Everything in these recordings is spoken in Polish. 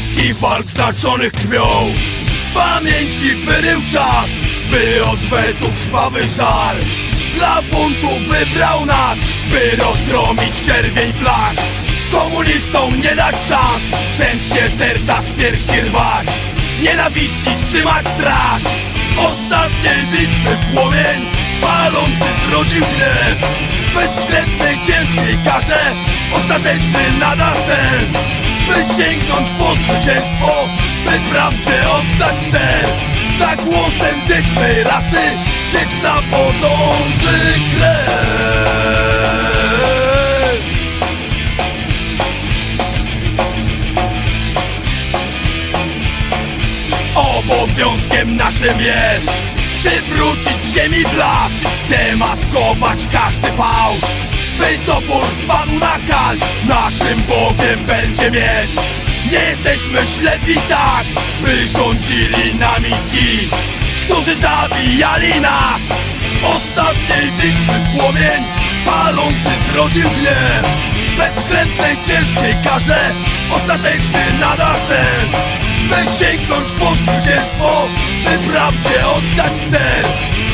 Setki walk znaczonych krwią. W pamięci wyrył czas By odwetu krwawy żar. Dla buntu wybrał nas By rozgromić czerwień flag. Komunistom nie dać szans Zemście serca z piersi rwać. Nienawiści trzymać straż. Ostatniej bitwy płomień Palący zrodził gniew. Bezwzględnej ciężkiej karze Ostateczny nada sens By sięgnąć po zwycięstwo By prawdzie oddać ster. Za głosem wiecznej rasy Wieczna podąży krew. Obowiązkiem naszym jest Przywrócić ziemi blask Demaskować każdy fałsz By topór spadł na kal. Naszym Bogiem będzie mieć Nie jesteśmy ślepi tak By rządzili nami ci Którzy zabijali nas. Ostatniej bitwy płomień Palący zrodził gniew. Bezwzględnej ciężkiej karze Ostateczny nada sens. By sięgnąć po zwycięstwo By prawdzie oddać ster.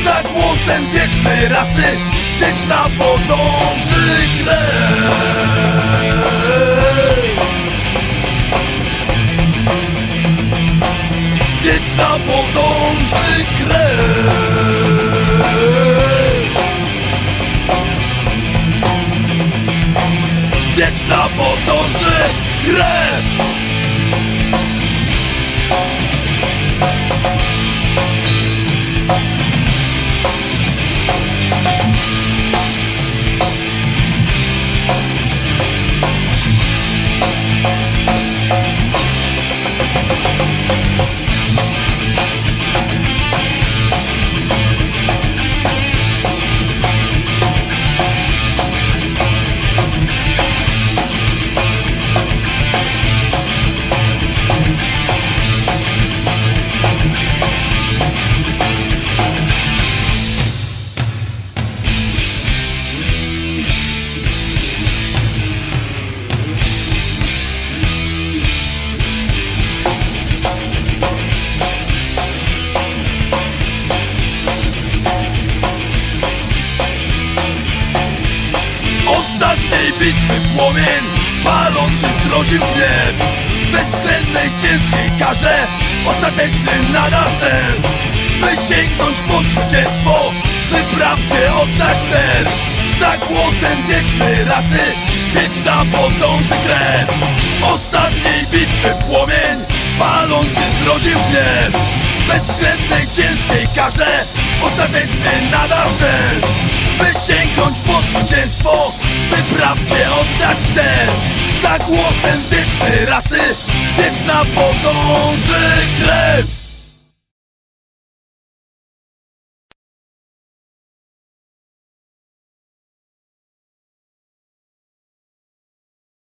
Za głosem wiecznej rasy Wieczna podąży krew. Wieczna podąży krew. Wieczna podąży krew płomień Palący zrodził gniew Bezwzględnej ciężkiej karze. Ostateczny nada sens. By sięgnąć po zwycięstwo By prawdzie oddać ster. Za głosem wiecznej rasy Wieczna podąży krew. Ostatniej bitwy płomień. Palący zrodził gniew Bezwzględnej ciężkiej karze. Ostateczny nada sens. By sięgnąć Za głosem wiecznej rasy Wieczna podąży